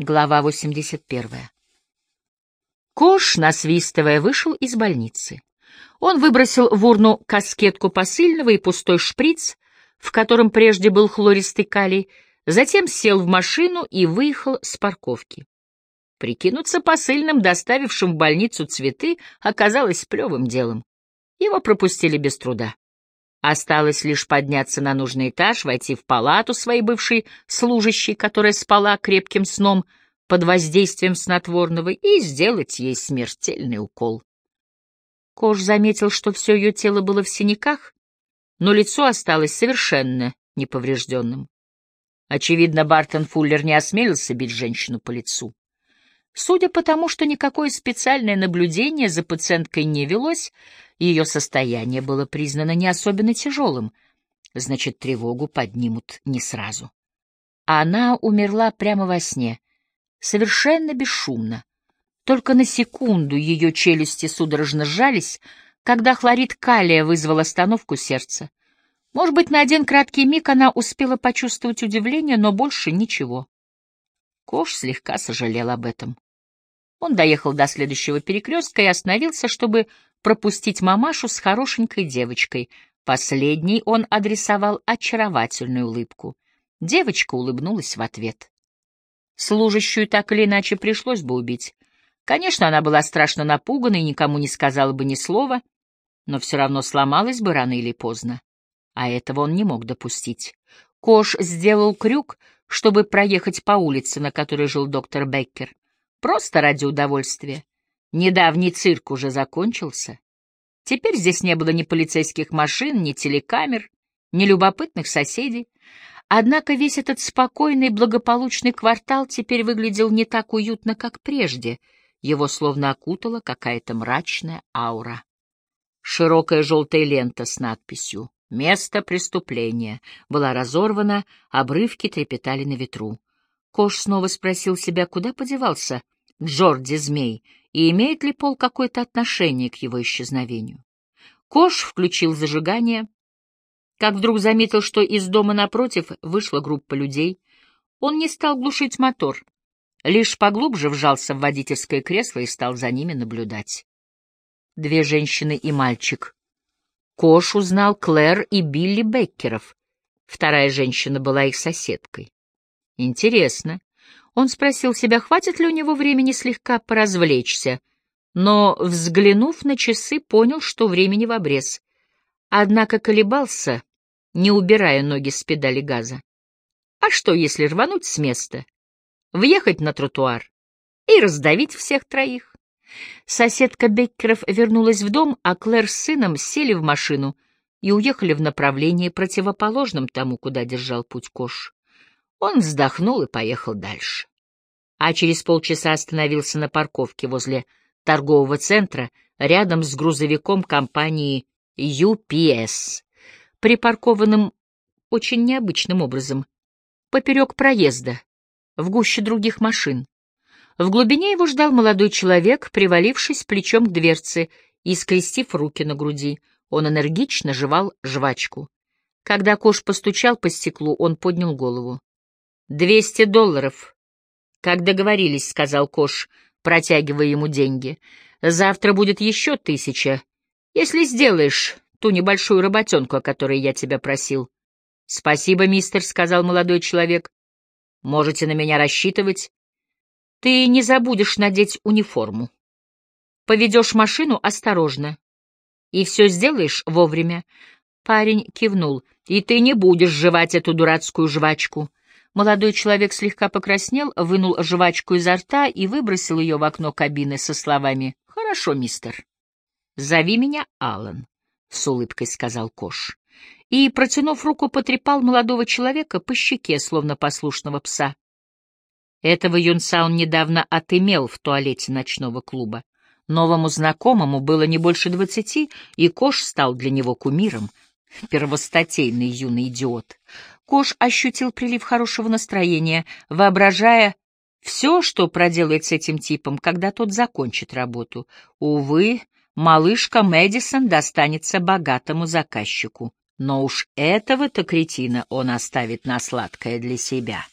Глава 81. Кош, насвистывая, вышел из больницы. Он выбросил в урну каскетку посыльного и пустой шприц, в котором прежде был хлористый калий, затем сел в машину и выехал с парковки. Прикинуться посыльным, доставившим в больницу цветы, оказалось плевым делом. Его пропустили без труда. Осталось лишь подняться на нужный этаж, войти в палату своей бывшей служащей, которая спала крепким сном под воздействием снотворного, и сделать ей смертельный укол. Кош заметил, что все ее тело было в синяках, но лицо осталось совершенно неповрежденным. Очевидно, Бартон Фуллер не осмелился бить женщину по лицу. Судя по тому, что никакое специальное наблюдение за пациенткой не велось, ее состояние было признано не особенно тяжелым, значит, тревогу поднимут не сразу. Она умерла прямо во сне, совершенно бесшумно. Только на секунду ее челюсти судорожно сжались, когда хлорид калия вызвал остановку сердца. Может быть, на один краткий миг она успела почувствовать удивление, но больше ничего. Кош слегка сожалел об этом. Он доехал до следующего перекрестка и остановился, чтобы пропустить мамашу с хорошенькой девочкой. Последней он адресовал очаровательную улыбку. Девочка улыбнулась в ответ. Служащую так или иначе пришлось бы убить. Конечно, она была страшно напугана и никому не сказала бы ни слова, но все равно сломалась бы рано или поздно. А этого он не мог допустить. Кош сделал крюк, чтобы проехать по улице, на которой жил доктор Беккер. Просто ради удовольствия. Недавний цирк уже закончился. Теперь здесь не было ни полицейских машин, ни телекамер, ни любопытных соседей. Однако весь этот спокойный, благополучный квартал теперь выглядел не так уютно, как прежде. Его словно окутала какая-то мрачная аура. Широкая желтая лента с надписью «Место преступления» была разорвана, обрывки трепетали на ветру. Кош снова спросил себя, куда подевался Джорди Змей, и имеет ли Пол какое-то отношение к его исчезновению. Кош включил зажигание, как вдруг заметил, что из дома напротив вышла группа людей. Он не стал глушить мотор, лишь поглубже вжался в водительское кресло и стал за ними наблюдать. Две женщины и мальчик. Кош узнал Клэр и Билли Беккеров. Вторая женщина была их соседкой. Интересно. Он спросил себя, хватит ли у него времени слегка поразвлечься, но, взглянув на часы, понял, что времени в обрез. Однако колебался, не убирая ноги с педали газа. А что, если рвануть с места, въехать на тротуар и раздавить всех троих? Соседка Беккеров вернулась в дом, а Клэр с сыном сели в машину и уехали в направлении, противоположном тому, куда держал путь Кош. Он вздохнул и поехал дальше. А через полчаса остановился на парковке возле торгового центра рядом с грузовиком компании UPS, припаркованным очень необычным образом, поперек проезда, в гуще других машин. В глубине его ждал молодой человек, привалившись плечом к дверце и скрестив руки на груди. Он энергично жевал жвачку. Когда Кош постучал по стеклу, он поднял голову. «Двести долларов». «Как договорились», — сказал Кош, протягивая ему деньги. «Завтра будет еще тысяча, если сделаешь ту небольшую работенку, о которой я тебя просил». «Спасибо, мистер», — сказал молодой человек. «Можете на меня рассчитывать. Ты не забудешь надеть униформу. Поведешь машину осторожно. И все сделаешь вовремя». Парень кивнул. «И ты не будешь жевать эту дурацкую жвачку». Молодой человек слегка покраснел, вынул жвачку изо рта и выбросил ее в окно кабины со словами «Хорошо, мистер». «Зови меня Аллан», — с улыбкой сказал Кош. И, протянув руку, потрепал молодого человека по щеке, словно послушного пса. Этого юнца он недавно отымел в туалете ночного клуба. Новому знакомому было не больше двадцати, и Кош стал для него кумиром. Первостатейный юный идиот. Кош ощутил прилив хорошего настроения, воображая все, что проделает с этим типом, когда тот закончит работу. Увы, малышка Мэдисон достанется богатому заказчику. Но уж этого-то кретина он оставит на сладкое для себя.